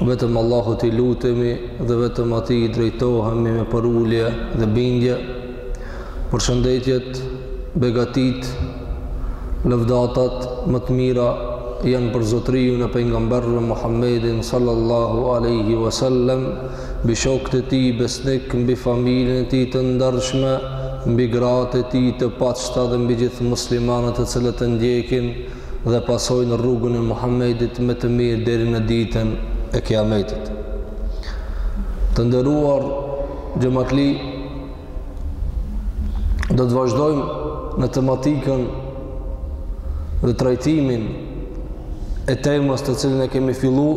Vetëm Allahut t'i lutemi dhe vetëm atij i drejtohemi me përulje dhe bindje. Përshëndetjet, begatitë, lëvdatat më të mira janë për zotërinë, pejgamberin Muhammedin sallallahu alaihi wasallam, mbi shokët e tij besnik, mbi familjen e tij të ndershme, mbi gratë e tij të pastra dhe mbi gjithë muslimanët të cilët e ndjekin dhe pasojnë rrugën e Muhammedit me të mirë deri në ditën e Kiametit. Të nderuar xhematli do të vazhdojmë në tematikën dhe trajtimin e temës të cilën e kemi fillu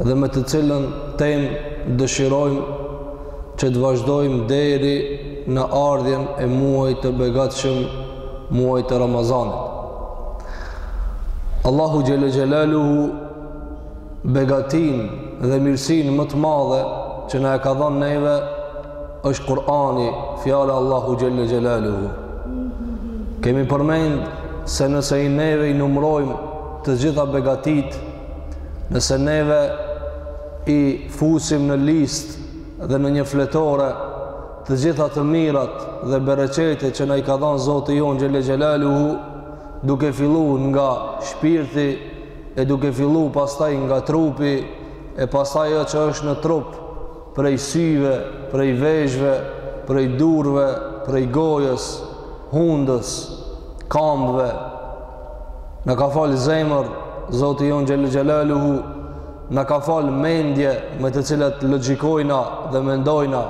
dhe me të cilën temë dëshirojmë që të vazhdojmë deri në ardhjen e muajit të begatshëm muajit të Ramazanit. Allahu xhel-le xhelaluhu begatinë dhe mirësinë më të madhe që na e ka dhanë neve është Kur'ani, fjala e Allahut xhel-le xhelaluhu. Kemi përmend se nëse i neve i numrojmë të gjitha begatitë, nëse neve i fusim në listë dhe në një fletore, Të gjitha të mirat dhe bereqetet që na i ka dhanë Zoti jonë xhel-le xhelaluhu, duke fillu nga shpirti, e duke fillu pastaj nga trupi, e pastaj ajo që është në trup, prej syve, prej veshve, prej durve, prej gojës, hundës, kambëve, na ka falë zemër, Zoti jonë xhel-le xhelaluhu, na ka falë mendje me të cilat logjikojna dhe mendojna,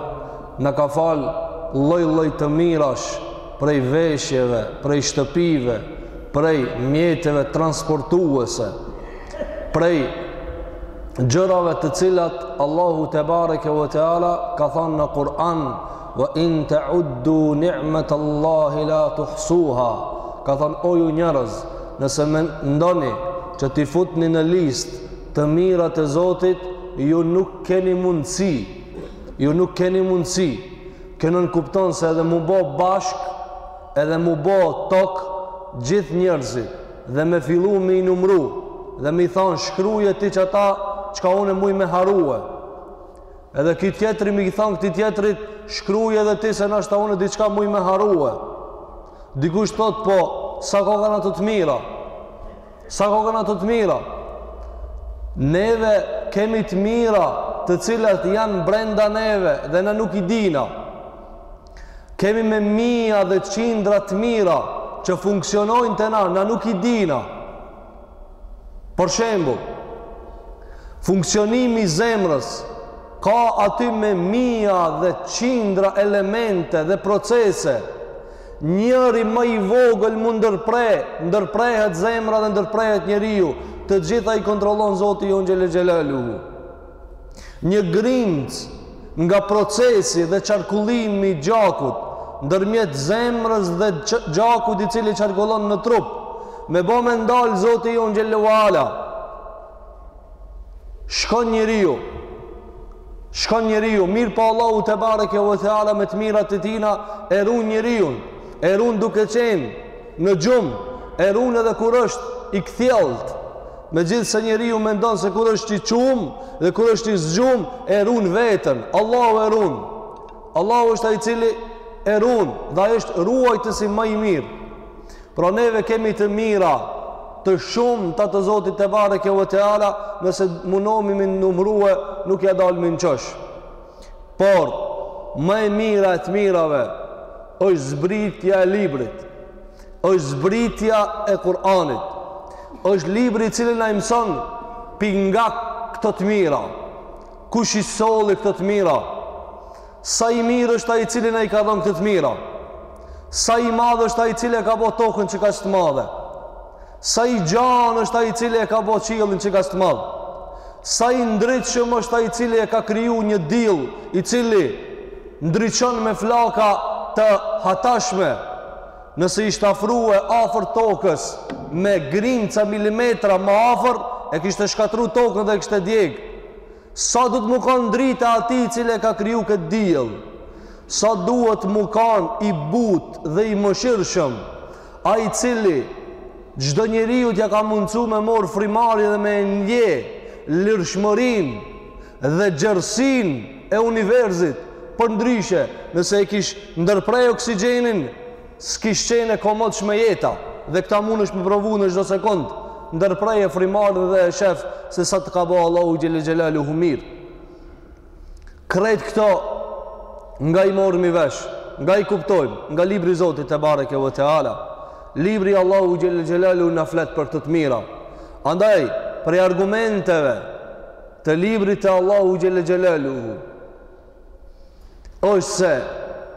na ka falë lloj-lloj të mirash prej veshjeve, prej shtëpive, prej mjeteve transportuese, prej gjërave të cilat Allahu tebareke ve teala ka thanë në Kur'an wa in ta'uddu ni'matallahi la tuhsuha ka thanë o ju njerëz nëse mendoni që t'i futni në listë të mirat e Zotit, ju nuk keni mundësi, ju nuk keni mundësi, kjo nënkupton se edhe m'u bo bashkë, edhe m'u bo tok, gjithë njerëzit, dhe me fillu me i numru, dhe me i thanë shkruje ti qata, çka unë muj me harue, edhe ky tjetri me i thanë këtij tjetrit, shkruje edhe ti se nashta unë diçka muj me harue, Dikush thotë po, sa kokan ato të mira? Sa kokan ato të mira? Neve kemi të mira të cilat janë brenda neve dhe na nuk i dina. Kemi me mija dhe qindra të mira që funksionojnë te na, na nuk i dina. Për shembull, funksionimi i zemrës ka aty me mija dhe qindra elemente dhe procese. Njëri më i vogël mund ndërpre, ndërprehet zemra dhe ndërprehet njeriu, të gjitha i kontrollon Zoti jonë Xhele Xhelaluhu. Një grimcë nga procesi dhe qarkullimi i gjakut ndërmjet zemrës dhe gjakut i cili qarkullon në trup. Me bo me ndalë Zoti jonë Xhele ue Ala, shkon njeriu. Shkon njeriu. Mirëpo Allahu tebareke ue teala me të mirat e tina e run njeriun. E run duke qenë në gjumë. E run edhe kur është i kthjelltë. Megjithëse njeriu mendon se kur është i çum dhe kur është i zgjum e run veten, Allahu e run. Allahu është ai i cili e run dhe ai është ruajtësi më i mirë. Pra neve kemi të mira, të shumta të Zotit tebareke ue teala, nëse munomi m'i numru, nuk ja dalë m'i n'qosh. Por, ma e mira e të mirave, është zbritja e librit. është zbritja e Kur'anit. Është libri i cili na mëson pi nga këto të mira. Kush i solli këto të mira? Sa i mirë është ai i cili na i ka dhënë këto të mira? Sa i madh është ai i cili e ka bërë tokën që kaq të madhe? Sa i gjanë është ai i cili e ka bo qiellin që kaq të madh. Sa i ndritshëm është ai i cili e ka kriju një diell i cili ndriçon me flaka të hatashme. Nëse ish afrue afër tokës me grimca milimetra ma afër e kishte shkatrru tokën dhe kishte djegë. Sa duhet me kanë drita e atij i cili e ka kriju këtë diell. Sa duhet me kanë i butë dhe i mëshirshëm. Ai i cili çdo njeriut ja ka mundësu me marrë frymë ajri dhe me ndje lirshmërinë dhe gjerësinë e univerzit, përndryshe, nëse e kish ndërpre oksigjenin, s'kish qenë e komotshme jeta, dhe këta munësh me provu në çdo sekond, ndërpreje frymën dhe e shef se sa të ka bo Allahu Xhele Xhelaluhu mirë. Krejt këto nga i marrmi vesh, nga i kuptojmë, nga libri i Zotit tebareke ue teala. Libri i Allahut Xhele Xhelaluhu na flet për këto të mira. Andaj, prej argumenteve të librit të Allahut Xhele Xhelaluhu, është se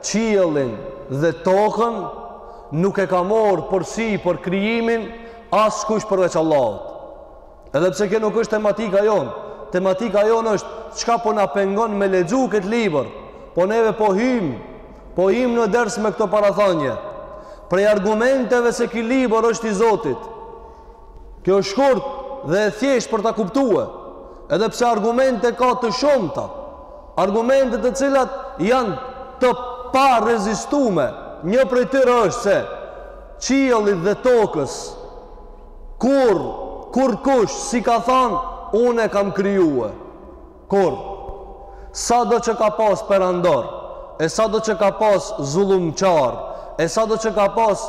qiellin dhe tokën nuk e ka marrë përsipër krijimin askush përveç Allahut. Edhe pse kjo nuk është tematika jonë, tematika jonë është çka po na pengon me lexu këtë libër. Po neve po hym, po hym në ders me këto parathanie. Prej argumenteve se ky libër është i Zotit. Kjo është shkurt dhe e thjesht për ta kuptue. Edhe pse argumente ka të shumta, argumente të cilat janë të parezistume. Një prej tyre është se qiellit dhe tokës Kurrë, kurrkush s'i ka thanë, unë e kam krijue. Kurrë, sado që ka pas perandorë, e sado që ka pas zullumqarë, e sado që ka pas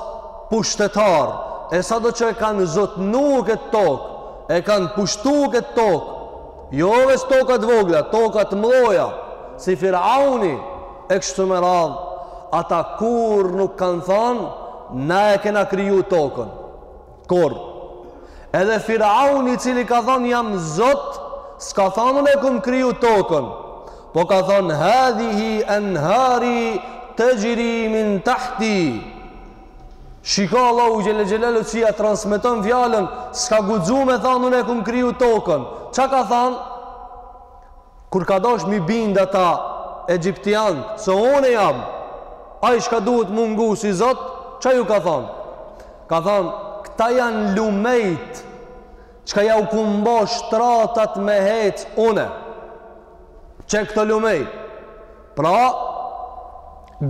pushtetarë, e sado që e kanë zotnu këtë tokë, e kanë pushtu këtë tokë, jo veç toka t'vogla, toka t'mdhoja, si Firauni, e kështu me radhë, ata kurrë nuk kanë thanë, na e kena kriju tokën. Kurrë, edhe Firauni i cili ka thonë jam Zot, s'ka thonë unë e kum kriju tokën, po ka thonë hadhihi enhari texhri min tahti. Shiko Allahu xhele xhelalu si ja transmeton fjalën, s'ka guxu me thonë unë e kum kriju tokën. Çka ka thonë? Kur ka dashtë m'i bindë ata egjiptianët se unë jam ai çka duhet m'u ngu si Zot, çka ju ka thonë? Ka thonë, këta janë lumejt çka jau kum bo shtratat me hec une. Qe këto lumejt. Pra,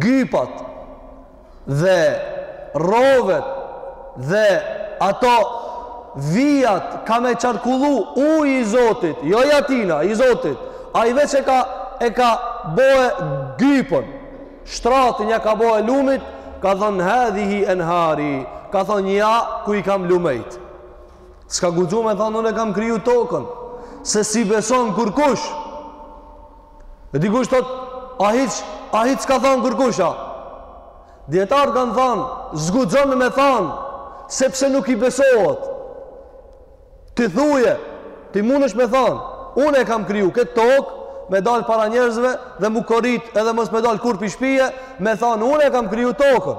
gypat, dhe rovet dhe ato vijat ka me qarkullu uji i Zotit, jo i atina, i Zotit. Ai veç e ka, e ka bohe gypën, shtratin ja ka bohe lumit, ka thonë hadhihi enhari, ka thonë ja ku i kam lumejt. S'ka guxu me thonë, unë e kam kriju tokën, se s'i beson kurrkush, E dikush thotë, a hiç, a hiç s'ka thanë kërkush a? Dijetarët kanë thanë, s'guxon me thanë, sepse nuk i besohet. Ti thuje, ti munesh me thanë, unë e kam kriju këtë tokë me dal para njerëzve dhe m'u korit edhe mos me dal kurrë pi shpije, me thanë unë e kam kriju tokën.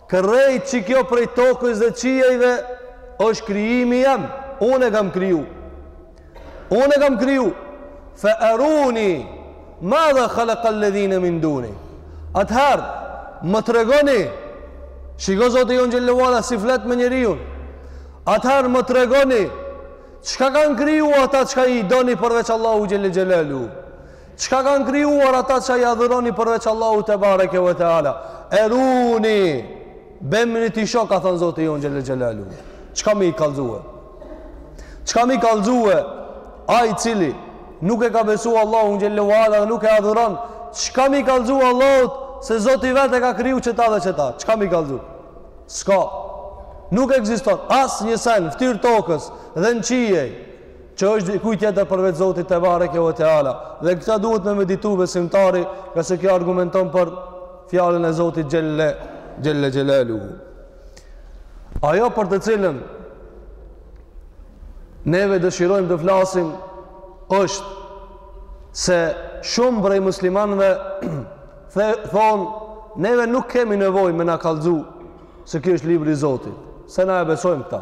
Krejt qikjo prej tokës dhe qiejve është krijimi jem, unë e kam kriju. Unë e kam kriju. Fe eruni madha halekal-ledhine min duni. Atëherë, më tregoni, shiko Zoti jonë xhele ve ala si flet me njeriun, atëherë më tregoni, çka kanë kriju ata çka i doni përveç Allahu xhele xhelalu Çka kanë krijuar ata që i adhuroni përveç Allahut te bareke ve teala? Eruni, bëmni t'i shoh, ka thënë Zoti jonë xhelle xhelaluhu. Çka me i kallxu? Çka me i kallxu? Ai i cili nuk e ka besu Allahun xhelle ve ala dhe nuk e adhuron, çka me i kallxu Allahut se Zoti vet e ka kriju qeta dhe qeta? Çka me i kallxu? S'ka. Nuk ekziston asnjë sen n'ftyrë t'tokës dhe në qiej që është e dikujt tjetër përveç Zotit te bareke ve teala dhe këtë duhet me meditu besimtari ngase kjo argumenton për fjalën e Zotit xhelle xhelaluhu ajo për të cilën neve dëshirojmë të flasim është se shumë prej muslimanëve thonë neve nuk kemi nevojë me na kallxu se kjo është libri i Zotit se na e besojmë këta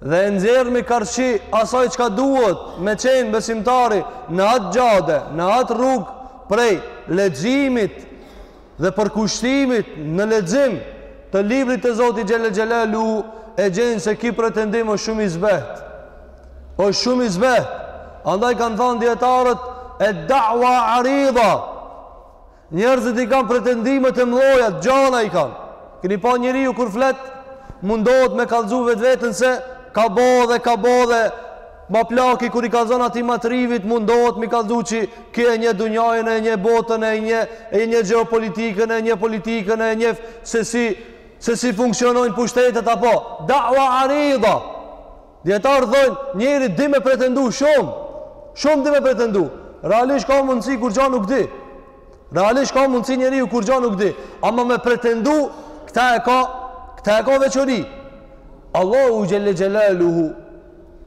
Dhe e nxjerrim karshi asaj çka duhet me qenë besimtari në atë xhade, në atë rrugë prej leximit dhe përkushtimit në lexim të librit të Zotit xhelle xhelaluhu e gjen se ky pretendim është shumë i zbehtë. është shumë i zbehtë. Andaj kanë thënë dijetarët e da'wa arida. Njerëzit i kanë pretendime të mëdha, të gjana i kanë. Keni pa njeriu kur flet, mundohet me kallxu vetveten se ka bë dhe ka bë dhe ma plaki kur i kallxon atij matrivit mundohet me kallxu që ky e njeh dunjanë e njeh botën e njeh e njeh gjeopolitikën e njeh politikën e njeh se si se si funksionojnë pushtetet apo da'wa arida Dijetarët thonë, njeri di me pretendu shumë, shumë di me pretendu. Realisht ka mundësi kurgja nuk di. Realisht ka mundësi njeriu kurgja nuk di. Ama me pretendu, këta e ka, këta e ka veçori. Allahu xhelle xhelaluhu,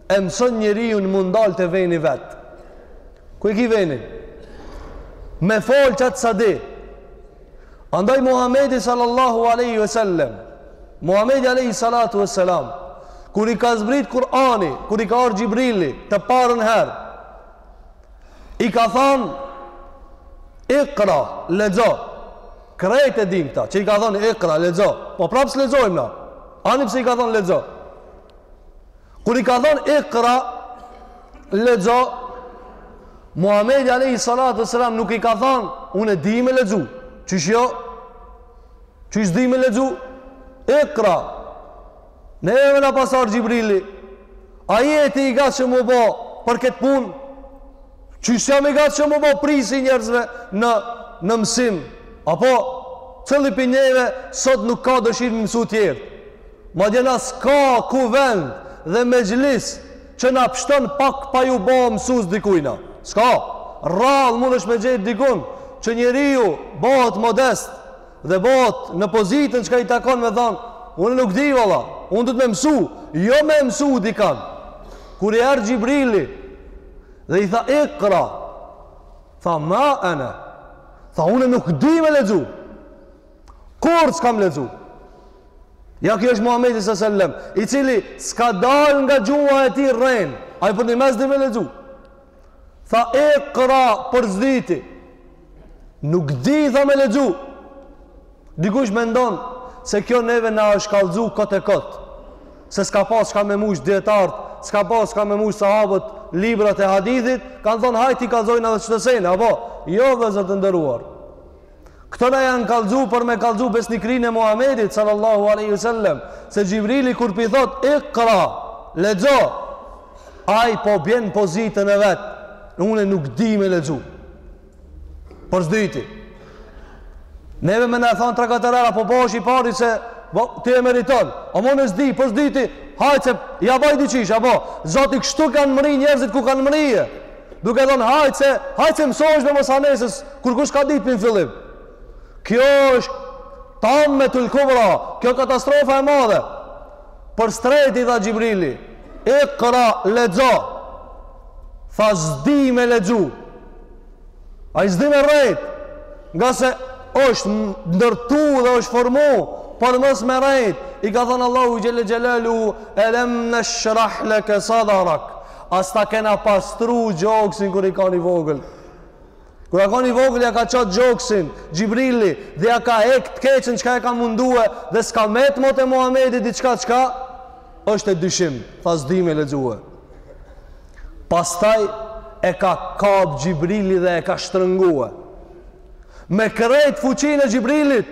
e mëson njeriun m'u ndal te veni vet. Ku e ki venin? Me fol qatë sa di. Andaj Muhamedi sallallahu alaihi wasallam, Muhamedi alaihi salatu wassalam, kur i ka zbrit Kur'ani, kur i ka ardhur Xhibrili të parën herë, i ka thënë Iqra, lexo. Krejt e dim këta, që i ka thënë Iqra, lexo. Po prapë s'lexojmë na. Ani pse i ka thënë lexo. Kur i ka thanë Iqra lexo Muhamedi alayhi salatu selam nuk i ka thanë unë di me lexu. Qysh jo? Qysh di me lexu? Iqra. Ne jemi na pasar Xhibrili. A je ti i gatshëm me u bo për këtë punë. Qysh jam i gatshëm m'u bo prisi njerëzve në mësim. Apo cili pi neve sot nuk ka dëshirë me i mësu tjerët. Madje s'ka kuvend dhe mexhlis që na pështon pak pa ju bo mësus dikujna. S'ka. Rallë mund është me gjetë dikun që njeriu bohet modest dhe bohet në pozitën çka i takon me thonë unë nuk di valla, unë duhet me mësu, jo me mësu dikan. Kur i erdh Xhibrili, Dhe i tha, ikra. Tha, ma ene. Tha, une nuk di me lexu. Kurrë s'kam lexu. Ja ky është Muhammedi salallahu alejhi ve selem. I cili s'ka dal nga gjuha e tij rren. Ai përnimen s'di me lexu. Tha, ikra për s'dyti. Nuk di i tha me lexu. Dikush mendon se kjo neve na është kallxu kot e kot. Se s'ka pas çka me mush dietart, s'ka pas çka me mush sahabët, librat e hadithit, kanë thon hajt i kallxojnë edhe çdo sene, apo jo vllezër të nderuar. Këto na janë kallxu për me kallxu besnikrin e Muhamedit sallallahu alaihi wasallam, se Xhibrili kur p'i thot ikra, lexo, Ai po bjen në pozitën e vet. Unë nuk di me lexu. Për s'dyti. Neve me na e thonë tre katër here, po bohsh i pari se po, ti e meriton. O more s'di, po s'di ti, hajtë se ja baj diqysh, pasha Zotin kështu kanë mrri njerëzit ku kanë mrri e. Duke thonë, hajtë se, hajtë se mësohsh mos u merzit, kurkush s'ka ditë në fillim. Kjo është tamam e tehluka, kjo katastrofa e madhe. Për s'treti i tha Xhibrili, Iqra, lexo. Tha s'di me lexu. Ai s'di me rrejt. Ngase është ndërtu dhe është formu për mos me rrejt i ka thënë Allahu xhele xhelaluhu elem neshrah leke sadrak a s'ta kena pastru gjoksin kur ke kon i vogël Kur ka kon i vogël ja ka ça gjoksin Xhibrili dhe ja ka hek të keqën çka e ka mundue dhe s'ka met mo te Muhamedi diçka çka është e dyshimtë, tha s'di me lexue. Pastaj e ka kap Xhibrili dhe e ka shtrëngue. Me krejt fuqinë e Xhibrilit,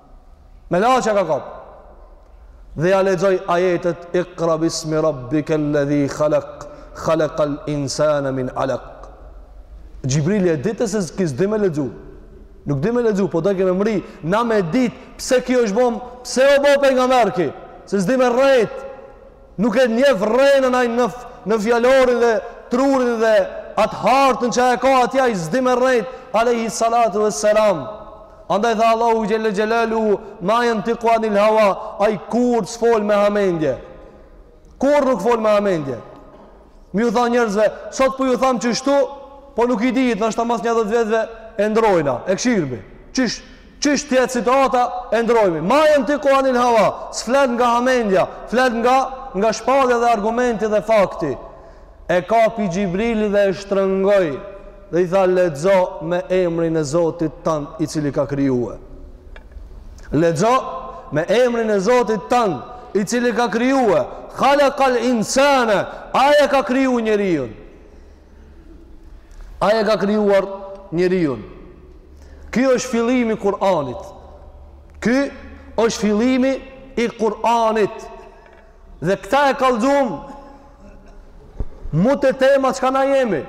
Melaqja e ka kap. Dhe ja lexoi ajetet Iqra bismi rabbika alladhi khalaq khalaqa al-insana min 'alaq. Xhibrili e dike se ky s'di me lexu. Nuk di me lexu, po doke me mrri na me ditë pse kjo është bom, pse u bo pejgamber ky? Se s'di me rrejt. Nuk e njef rrenën ai në fjalorin dhe trurin dhe atë hartën që e ka atje ai s'di me rrejt alejhi salatu vë selam. Andaj tha Allahu xhel-le xhelaluhu ma jentiku anil hava ai kurr s'fol me hamendje. Kurr nuk fol me hamendje. Me ju tha njerëzve, sot po ju tham qështu, po nuk i dit, nashta mas njëzet vjetëve e ndrojna, e kshyrmi. Qysh, Qysh tjet situata e ndrojmi. Ma jentiku anil hava. S'flet nga hamendja. Flet nga, nga shpallja dhe argumenti dhe fakti. E kapi Xhibrili dhe e shtrëngoi. Dhe i tha lexo me emrin e Zotit tënd i cili ka krijue. Lexo me emrin e Zotit tënd i cili ka krijue. Halakal insane. Ai e ka kriju njeriun. Ai e ka krijuar njeriun. Ky është fillimi i Kur'anit. Ky është fillimi i Kur'anit. Dhe këta e kallxum mu te tema çka na jemi.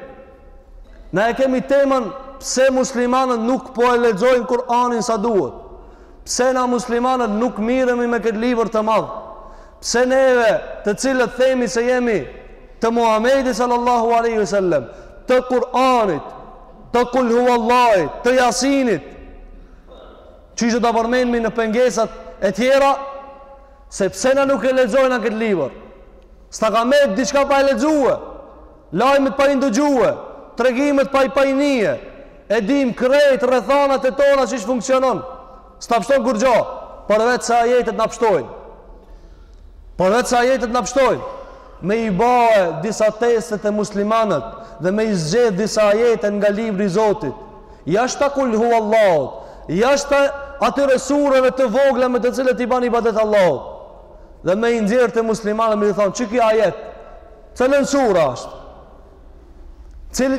Na e kemi temën pse muslimanët nuk po e lexojnë Kur'anin sa duhet. Pse na muslimanët nuk mirremi me këtë libër të madh. Pse neve, të cilët themi se jemi të Muhamedit sallallahu alaihi wasallam, të Kur'anit, të Kul huwallahit, të Jasinit, qysh do ta përmendmi në pengesat e tjera, se pse na nuk e lexojna këtë libër? S'ta ka men diçka pa e lexue, lajmet pa i ndëgjue, tregimet pa i pa e nie, e dim krejt rrethanat e tona qysh funksionon. S'na pshton kurgja, përveç se ajetet na pshtojnë. Përveç se ajetet na pshtojnë. Me i bae disa teste te muslimanët dhe me i zgjedh disa ajete nga libri i Zotit. Jashta kul hu Allahut, jashta atyre sureve të vogla me të cilat i ban ibadet Allahut. Dhe me i nxjerr te muslimanët me i thon, qiky ajet, n'cilën sure ashtë?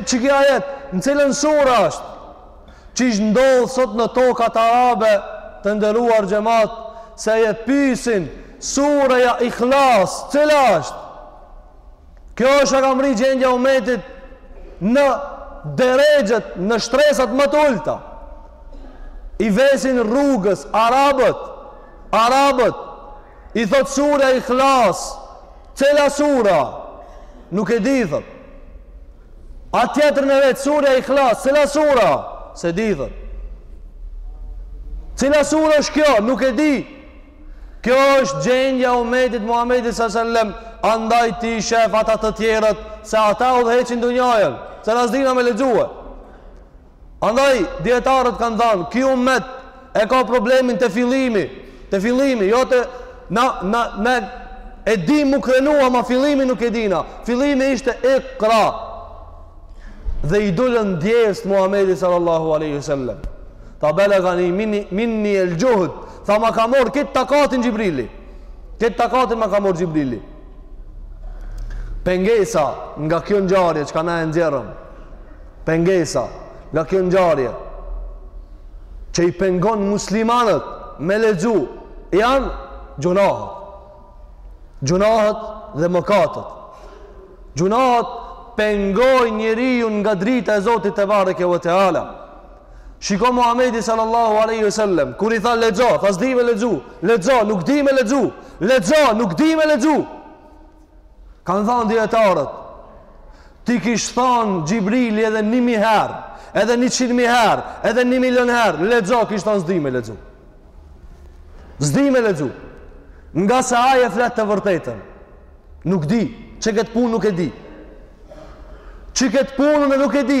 Qiky ajet, në cilën sure ashtë? Qysh ndodh sot në tokat arabe të nderuar xhemat se e pyesin sureja Ihlas cila është? Kjo është e ka mrri gjendja e umetit në derexhet, në shtresat më të ulta. I vetin rrugës, arabët, arabët, i thot surja Ihlas, cila sura, nuk e di, thot. Atë tjetrin e vet surja Ihlas, cila sura? S'e di, thot. Cila sura është kjo? Nuk e di. Kjo është gjendja e umetit Muhammedit s.a.s. Andaj ti shef ata të tjerët, se ata udhëheqin dynjajën, se na s'dina me lexue. Andaj, dijetarët kanë dhanë, ky umet e ka problemin te fillimi, te fillimi, jo te, na, na, na, e di mu krenu, ama fillimi nuk e dina. Fillimi ishte ikra. Dhe i dullën djersë Muhammedi sallallahu aleyhi sallam. Tha belega, minni, minni el xhuhd, tha ma ka marrë këtë takatin Xhibrili. Këtë takatin ma ka marrë Xhibrili. Pengesa nga kjo ngjarje çka na e nxjerrim, Pengesa nga kjo ngjarje që i pengon muslimanët me lexu janë gjunahët. Gjunahët dhe mëkatët. Gjunahët pengojnë njeriu nga drita e Zotit tebareke ve teala. Shiko Muhamedi sallallahu alaihi wasallam, kur i tha lexo, tha s'di me lexu. Lexo, nuk di me lexu. Lexo, nuk di me lexu. Kanë thënë dijetarët, t'i kish thënë Xhibrili edhe 1000 herë, edhe 100000 herë, edhe 1 milion herë, lexo kish thënë s'di me lexu. S'di me lexu. Ngase ai e flet të vërtetën. Nuk di, qe kët punë nuk e di. Qe kët punë nuk e di.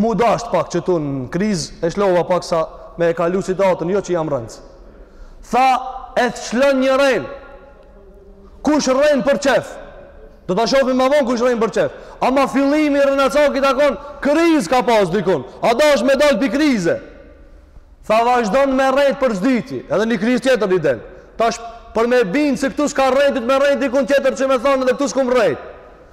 M'u dasht pak qetu në kriz, e shlova pak sa me e kalu situatën, jo që jam rrenc. Tha, e lshon një rrenë. Kush rren për qef? Do ta shofim ma vonë kush rren për qef. Ama fillimi rrenacakit ka kon, kriz ka pas dikun. Ka dasht me dalë pi krize. Tha, vazhdon me rrejt për s'dyti. Edhe një kriz tjetër i del. Tash për me binë se këtu s'ka rrejt, duhet me rrejt dikun tjetër që me thonë edhe këtu s'kum rrejt.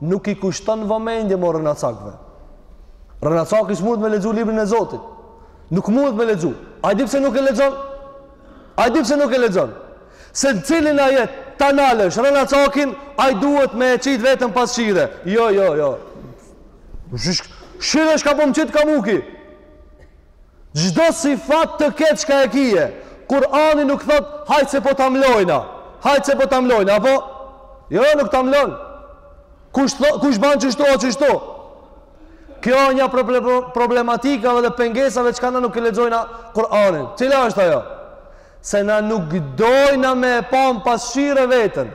Nuk i kushton vëmendje më rrenacakve. Rrenacaki s'mundet me lexu librin e Zotit. Nuk mundet me lexu. A e di pse nuk e lexon? A e di pse nuk e lexon? Se në cilin ajet ta nalësh rrenacakin, ai duhet me e qitë veten pasqyre. Jo, jo, jo. Shih çka po më qitë kamuki. Çdo sifat të ketë çka e kije. Kur'ani nuk thot hajt se po ta mlojna. Hajt se po ta mlojna, po jo, jo nuk ta mlon. Kush thot, kush ban qështu o qështu? Kjo një problematikave dhe pengesave çka na nuk e lexojna Kur'anin. Cila është ajo? Se na nuk dojna me e pa në pasqyre veten.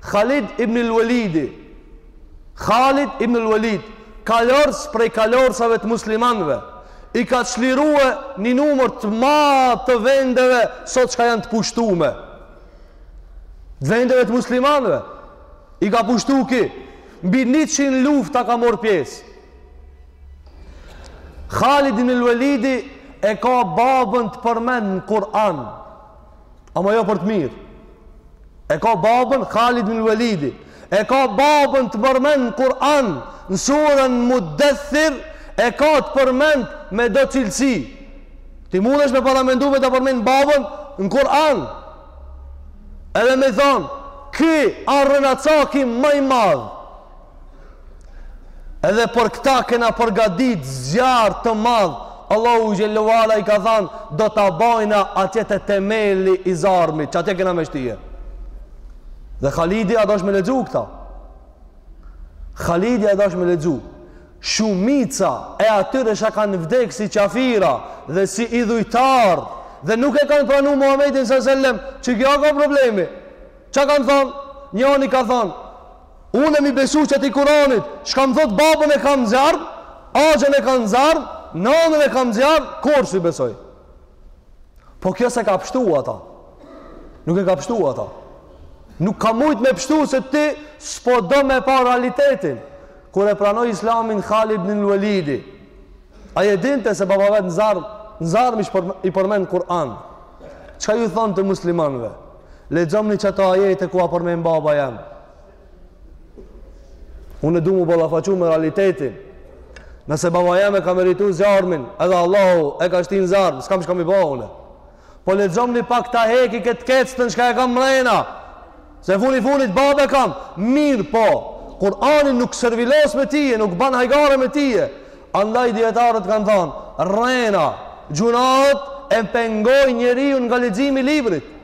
Khalid ibn al-Walidi, Khalid ibn al-Walid, kalors prej kalorsave të muslimanëve, i ka çlirue një numër të madh të vendeve sot çka janë të pushtume. Të vendeve të muslimanëve, i ka pushtu ky, mbi 100 lufta ka marrë pjesë. Khalid ibn al-Walidi e ka babën të përmend në Kur'an. Ama jo për të mirë. E ka babën Khalid ibn al-Walidi. E ka babën të përmend në Kur'an, në surën Mudaththir e ka të përmend me do cilësi. Ti mundesh me paramendu me ta përmend babën në Kur'an. Edhe me i thon, "Ky a rrenacaki ma i madh." Edhe për këta kena përgadit zjarr të madh. Allahu Xhelle ue Ala i ka thanë, do ta bajna atje te temeli i zarmit, që atje kena me shtije. Dhe Khalidi a dash me lexu këta. Khalidi a dash me lexu. Shumica e atyre që kanë vdek si qafira dhe si idhujtarë dhe nuk e kanë pranu Muhammedin së sellem që kjo a kan problemi. Ça kanë thonë? Njoni ka thonë, Une me i besu qëtij Kuranit çka m'thot babën e kam n'zjarr Axhën e kam n'zjarr Nanën e kam n'zjarr Kurrë s'i besoj Po kjo s'e ka pshtu ata Nuk e ka pshtu ata Nuk ka mujt me pshtu se ti s'po do me pa realitetin Kur e pranoi islamin Khalid ibnul Welidi Ai e dinte se baba i vet në zarm Në zarm ish për, i përmen n'Kuran Ça ju thonte muslimanve Lexomni qato ajete ku a përmend baba jem. Unë du m'u ballafaqu me realitetin. Nëse baba jem e ka meritu zjarmin, edhe Allahu e ka shti n'zarm, s'kam çka me i ba une. Po lexomni pak ta heki këtë keqten çka e kam mrena. Se funi funit babë e kam, mirëpo. Kur'ani nuk servilos me tije, nuk ban hajgare me tije. Andaj dijetarët kanë thanë, rrena, gjunahët e pengojnë njeriun nga leximi i librit.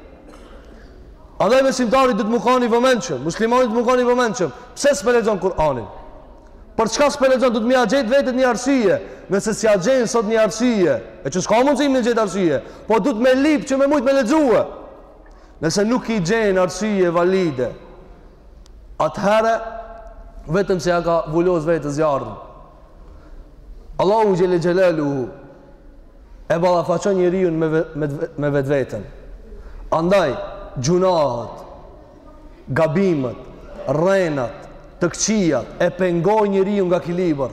Andaj besimtari duhet m'u kan i vëmendshëm, muslimani duhet m'u kan i vëmendshëm. Pse s'pe lexon Kur'anin? Për çka s'pe lexon? Duhet me ia gjet vetes një arsye. Nëse s'ia gjen sot një arsye, e që s'ka mundësi me gjet arsye, po duhet me lyp që me mujt me lexue. Nëse nuk i gjen arsye valide, atëherë vetëm se ja ka vulos vetes zjarrin. Allahu Xhelle Xhelaluhu e ballafaqon njeriun me, me, me vetveten. Andaj, gjunahët, gabimet, rrenat, të këqijat, e pengojnë njeriun nga ky libër.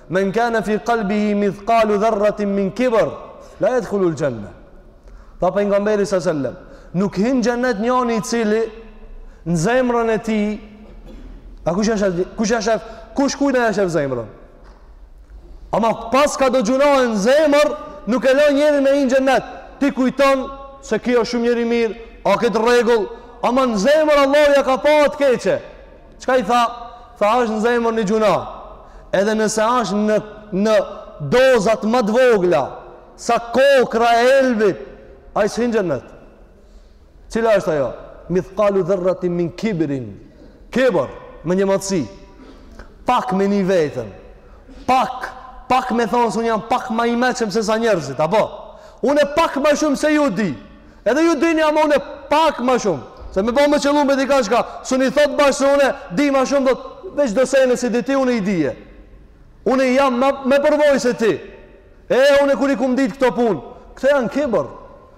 Men kane fi kalbihi mithkalu dherratin min kibër, la jedkhulul xhenne. Tha Pejgamberi së sellem, nuk hin n'xhennet njani i cili në zemrën e tij, a kush e shef, kush e shef, kush kujna ja shef zemrën? Ama pas ka do gjunahe në zemër, nuk e lë njerin me hin n'xhennet. Ti kujton se ky osht shumë njeri i mirë, a krejt n'rregull, ama në zemër Allahu ja ka pa atë keqe. Çka i tha? Tha është në zemër një gjuna. Edhe nëse është në, në dozat më të vogla, sa kokra e elbit, ai s'hin në xhenet. Cila është ajo? Mithkalu dherratin min kibrin. Kibër, mendjemadhësi. Pak me ni veten. Pak, pak me thonë se unë jam pak ma i meçëm se sa njerëzit, apo? Une pak ma shumë se ju di. Edhe ju dini ama unë pak më shumë. Se me ba me qëllu me dikan çka, s'un i thot bash se unë di më shumë thot veç do sene s'i di ti unë i dije. Unë jam më me përvojë se ti. E unë kur i kom dit këto punë. Këto janë kibër.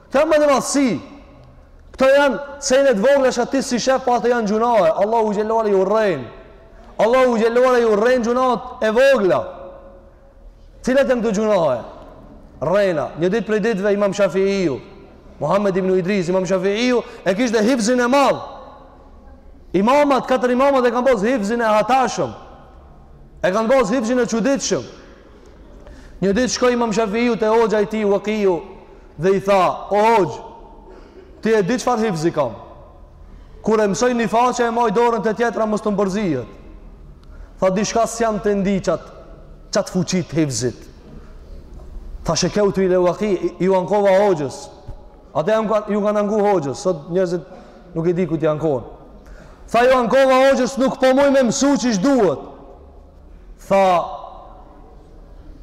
Këto janë mendjemadhësi. Këto janë sene të vogla që ti s'i shef po ato janë gjunahe. Allahu xhelle i urrejn. Allahu xhelle i urrejn gjunahet e vogla. Cilat janë këto gjunahe? Rrena, një ditë prej ditëve Imam Shafiiu, Muhammed ibn Idris, Imam Shafiiu e kishte hifzin e madh. Imamat, katër imamat e kanë pas hifzin e hatashëm. E kanë pas hifzin e çuditshëm. Një ditë shkoi Imam Shafiiu te hoxha i tij Wakiu, dhe i tha, O hoxhë, ti e di çfarë hifzi kam? Kur e mësoj një faqe e maj dorën te tjetra mos t'um përzihet. Tha diçka s'jam te ndi qatë qatë fuqi t'hifzit. Tha shekeutu ila Veki, ju ankova hoxhës. Ata ju kanë anku hoxhës, sot njerëzit nuk e di ku t'i ankohen. Tha ju ankova hoxhës nuk po muj me mësu qysh duhet. Tha,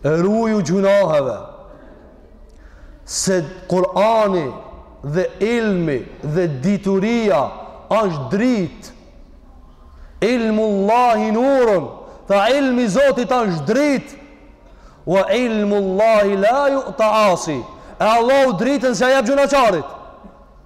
ruju gjunaheve, se Kur'ani dhe ilmi dhe dituria është drit ilmullahi nurun tha ilmi i Zotit është drit wa ilmullahi la ju'ta asi e Allahu dritën s'ja jep gjunaqarit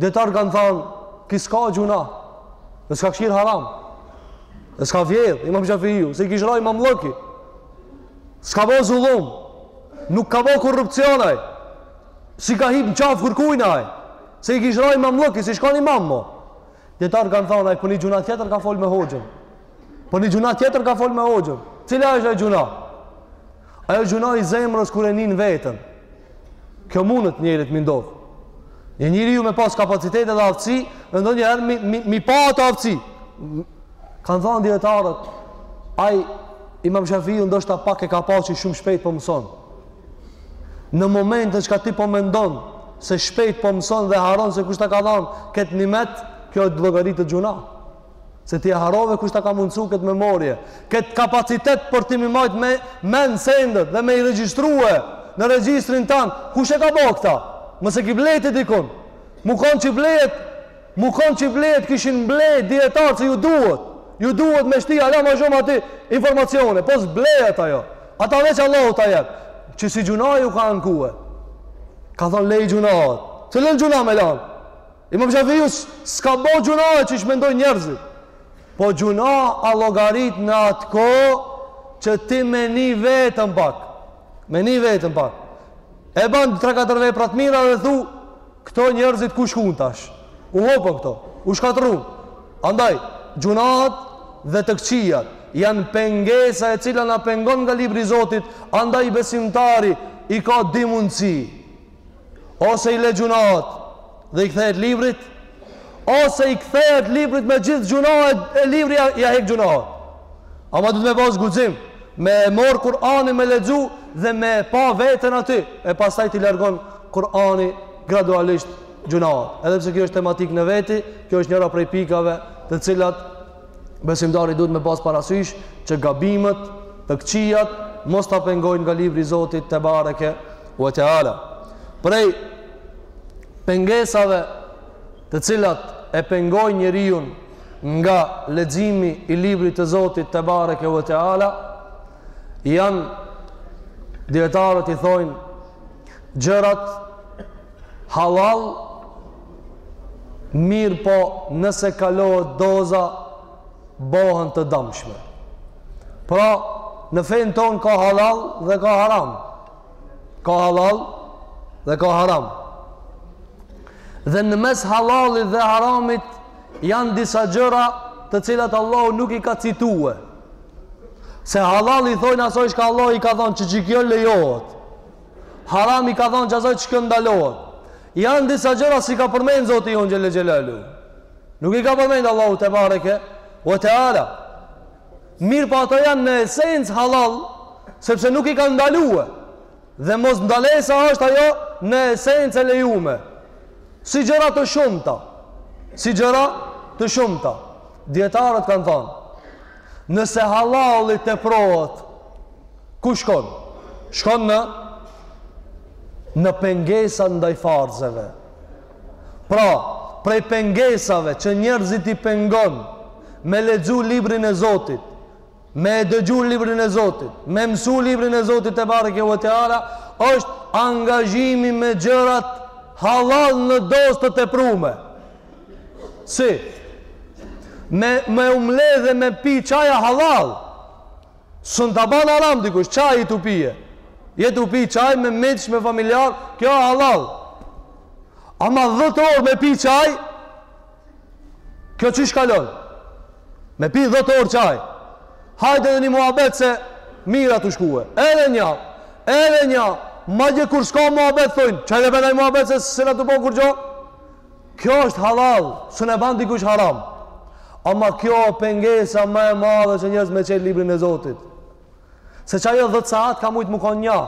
Dijetarët kanë thanë, ky s'ka gjuna, dhe s'ka kshir haram, dhe s'ka vjedh, imam Shafiu, se i kish ra imamllëki, s'ka bo zullum, nuk ka bo korrupcion ai, s'i ka hip në qafë kërkujna, se i kish ra imamllëki, s'ish kon imam mo. Dijetarët kanë thanë, ai për një gjuna tjetër ka folë me hoxhën, për një gjuna tjetër ka folë me hoxhën, cila është ajo gjuna? Ajo gjuna i zemrës kur e nin veten. Kjo mundet njerit m'i ndodh. Një njeriu me pas kapacitete dhe aftësi, e ndonjëherë mi, mi, mi pa atë aftësi. Kanë thonë dijetarët, aj imam Shafiiu ndoshta pak e ka pa që shumë shpejt po mëson. Në momentin çka ti po mendon, se shpejt po mëson dhe harron se kush ta ka dhanë këtë nimet, kjo llogaritet gjuna. Se ti e harrove kush ta ka mundësu këtë memorie, këtë kapacitet për ti mi majt në men sendet dhe me i regjistrue në regjistrin tan. Kush e ka bo këta? Mos e ki ble ti dikun. Mu konë që blehet, mu konë që blehet kishin ble dijetarët se ju duhet. Ju duhet me shti hala ma shumë aty informacione. Po s'blehet ajo. Ata veç Allahu ta jep. Që si gjunah ju ka ankue. Ka thonë leji gjunahet. S'e lën gjunah me lanë. Imam Shafiu s'ka bo gjunahe që i mendojnë njerëzit. Po gjunah a llogarit në atë kohë që ti me nie veten pak. Me nie veten pak. E ban 3-4 vepra të mira dhe thu, këto njerëzit ku shkun tash. U hupën këto, u shkatrun. Andaj, gjunahet dhe të këqijat janë pengesa e cila na pengon nga libri i Zotit, andaj besimtari i ka dy mundësi. ose i le gjunahet dhe i kthehet librit, ose i kthehet librit me gjithë gjunahet e libri ia, ia hek gjunahet. Ama duhet me pas guxim, me e marrë Kur'anin me lexu dhe me e pa veten aty, e pastaj t'i largon Kur'ani gradualisht gjunahet. Edhe pse kjo është tematikë në veti, kjo është njëra prej pikave të cilat besimtari duhet me pas parasysh që gabimet të këqijat mos ta pengojnë nga libri i Zotit tebareke ue teala prej pengesave të cilat e pengojnë njeriun nga leximi i librit të Zotit tebareke ue teala janë dijetarët i thonë gjërat hallall Mirëpo nëse kalohet doza, bohen të damshme. Pra, në fenë tonë ka hallall dhe ka haram. Ka hallall dhe ka haram. Dhe në mes hallallit dhe haramit janë disa gjëra të cilat Allahu nuk i ka citue. Se hallall i thojnë asoj çka Allahu i ka thonë që qikjo lejohet. Haram i ka thonë që asoj qikjo ndalohet. Janë disa gjëra s'i ka përmend Zoti jonë Xhele Xhelaluhu. Nuk i ka përmend Allahu tebareke ue teala. Mirëpo ato janë në esencë hallall, sepse nuk i ka ndalue. Dhe mosndalesa është ajo në esencë e lejume. Si gjëra të shumta. Si gjëra të shumta. Dijetarët kanë thanë, nëse hallalli teprohet, Ku shkon? Shkon në në pengesa ndaj farzeve. Pra, prej pengesave që njerëzit i pengon me lexu librin e Zotit, me e dëgju librin e Zotit, me mësu librin e Zotit tebareke ve teala, është angazhimi me gjërat halal në dozë të teprume. Si? Me, u mbledh me pi çaja halal. Sun ta ban haram dikush çajin tu pi. Je tu pi çaj me miq, me familjar, kjo është halal. Ama 10 orë me pi çaj, kjo që shkallon. Me pi 10 orë çaj. Hajde edhe një muhabet se mirë o tu shkue. Edhe një, edhe një, madje kur s'ka muhabet, thujnë, hajde bëjna muhabet se s'jena tu bo kurgjo? Kjo është halal, sun e ban dikush haram. Ama kjo o pengesa ma e madhe që njerëzit me çel librin e Zotit. Se qajo dhetë sahat ka mujtë me konë nja.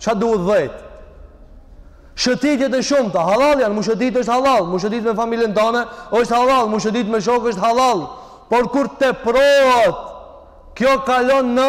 Ça duhet dhejtë? Shëtitjet e shumta halal janë, mu shëtit është halal, mu shëtit me familjen tane është halal, mu shëtit me shok është halal. Por kur teprohet, kjo kalon në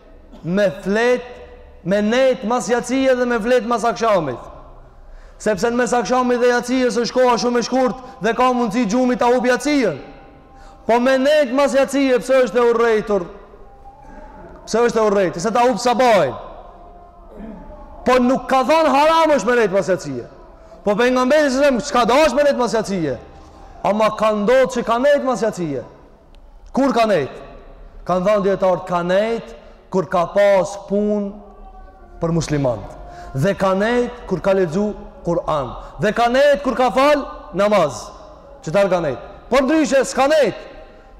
me flet me nejt mas jacije dhe me flet mas akshamit sepse në mes akshamit dhe jacijes është koha shumë e shkurt dhe ka mundësi gjumi ta hup jacijen po me nejt mas jacije pse është e urrejtur pse është e urrejtur se ta hup sabahin po nuk ka thonë haram është me nejt mas jacije po pejgamberi sa selam s'ka dash me nejt mas jacije ama ka ndodhë që ka nejt mas jacije Kur ka nejt? Kanë thënë dijetarët ka nejt kur ka pas punë për muslimanët. Dhe ka nejt kur ka lexu Kur'an. Dhe ka nejt kur ka fal namaz. Qëtherë ka nejt. Por ndryshe s'ka nejt.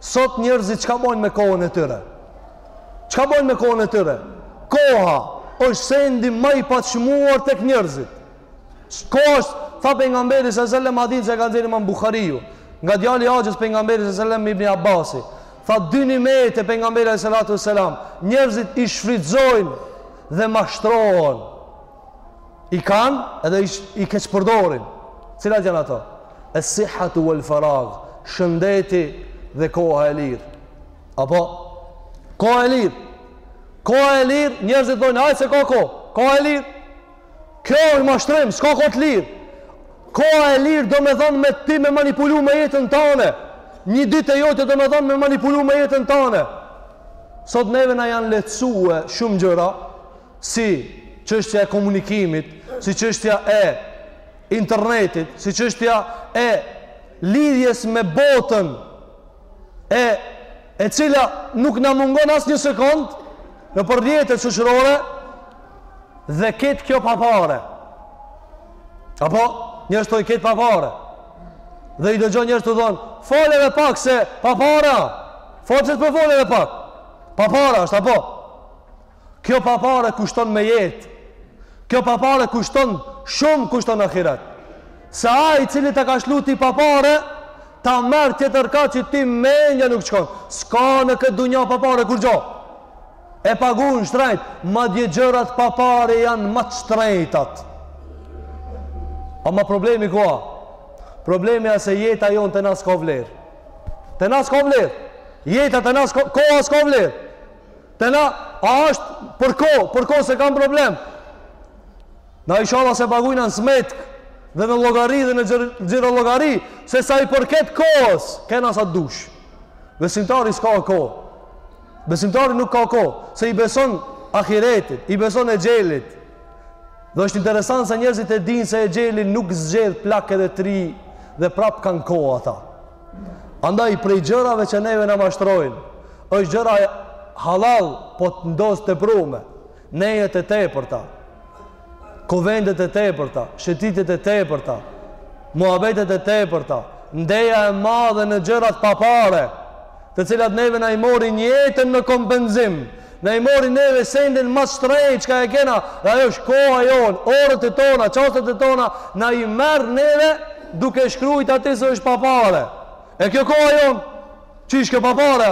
Sot njerëzit çka bojnë me kohën e tyre? Çka bojnë me kohën e tyre? Koha është sendi më i paçmuar tek njerëzit. Koha është. Tha pejgamberi sa selam hadith që e ka nxjerr Imam Buhariu, nga djali i axhës pejgamberit sa selam Ibn Abbasi. Tha dy nimete pejgamberi alejhi salatu wasallam, njerëzit i shfrytëzojnë dhe mashtrohen. I kanë edhe i, i keqpërdorin. Cilat janë ato? Es-sihhatu wal farag, shëndeti dhe koha e lirë. Apo koha e lirë. Koha e lirë, njerëzit thonë, "Ai se ka kohë." Koha e lirë Kjo është mashtrim, s'ka kohë të lirë. Koha e lirë do me thonë me ti me manipulu me jetën tane. Një ditë e jote do me thonë me manipulu me jetën tane. Sot neve na janë lehtësue shumë gjëra, si çështja e komunikimit, si çështja e internetit, si çështja e lidhjes me botën, e, e cila nuk na mungon as një sekondë, nëpër rrjetet shoqërore, dhe kejt kjo pa pare. Apo, njerëzit thojnë kejt pa pare. Dhe i dëgjon njerëz tu thonë, fol edhe pak se pa pare, fol, pse s'po fol edhe pak. Pa pare është, apo? Kjo pa pare kushton me jetë. Kjo pa pare kushton shumë kushton në ahiret. Se ai i cili ta ka shlu ty pa pare, ta merr tjetërkah që ty mendja nuk t'shkon. S'ka në këtë dunja pa pare kurgjo. E paguajnë shtrejt, madje gjërat pa pare janë më të shtrejtat. Ama problemi ku a? Problemi është se jeta jonë te na s'ka vlerë. Te na s'ka vlerë. Jeta te na s'ka, koha s'ka vlerë. Te na, a është për kohë, për kohë s'e kam problem. Na ishalla s'e pagujna në smetkë dhe në llogari dhe në xhirollogari, se sa i përket kohës, kena sa t'dush. Besimtari s'ka kohë. Besimtari nuk ka kohë, se i beson ahiretit, i beson exhelit. Dhe është interesant se njerëzit e dinë se exheli nuk zgjedh plak edhe t'ri dhe prap kanë kohë ata. Andaj prej gjërave që neve na mashtrojnë, është gjëra hallall, po në dozë të teprume, nejet e tepërta. kuvendet e tepërta, shëtitjet e tepërta, muhabetet e tepërta, ndeja e madhe në gjërat pa pare, të cilat neve na i morrin jetën në kompenzim, na i morrin neve sendin më shtrejt çka e kena, dhe ajo është koha jonë, orët e tona, çastet e tona, na i merr neve duke shkrujt atë se është pa pare. E kjo koha jonë, qysh kjo pa pare?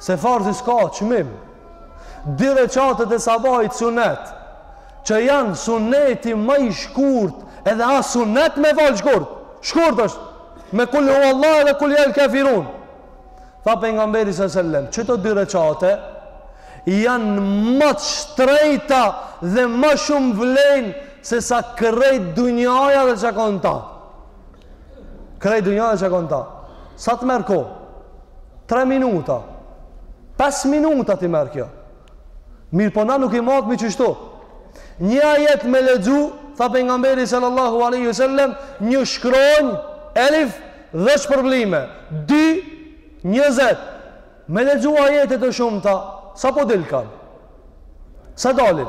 Se farzi s'ka çmim. Dy rekatet e sabahit sunet, që janë suneti më i shkurt, edhe a sunet me fal shkurt. Shkurt është. Me kul huwallahu dhe kul yal kafirun. Tha pejgamberi sallallahu alajhi wasallam, qëto dy rekate janë më të shtrejta dhe më shumë vlen se sa krejt dunjaja dhe çka ka n'ta. Krejt dunjaja e çka ka n'ta. Sa të merr kohë? Tre minuta. Pesë minuta t'i merr kjo. Mirëpo na nuk i matmi qështu. Një ajet me lexu, tha pejgamberi sallallahu aleyhi sallem, një shkronjë, elif, dhjetë shpërblime. Dy, njëzet. Me lexu ajete të shumta, sa po dilkan? Sa dalin?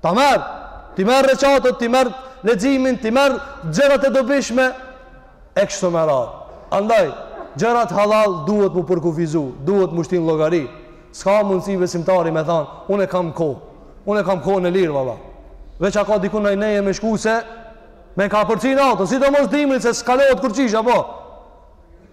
Ta merr, ti merr rekatet, ti merr leximin, ti merr gjërat e dobishme e kështu me radhë. Andaj, gjërat hallall duhet mu përkufizu, duhet mu shti n'llogari. S'ka mundësi besimtari me thanë, unë e kam kohën, unë e kam kohën e lirë, valla. Veç a ka dikun naj neje me shku se, me kapërcy natën, sidomos dimri se s'kalohet kurqysh, apo?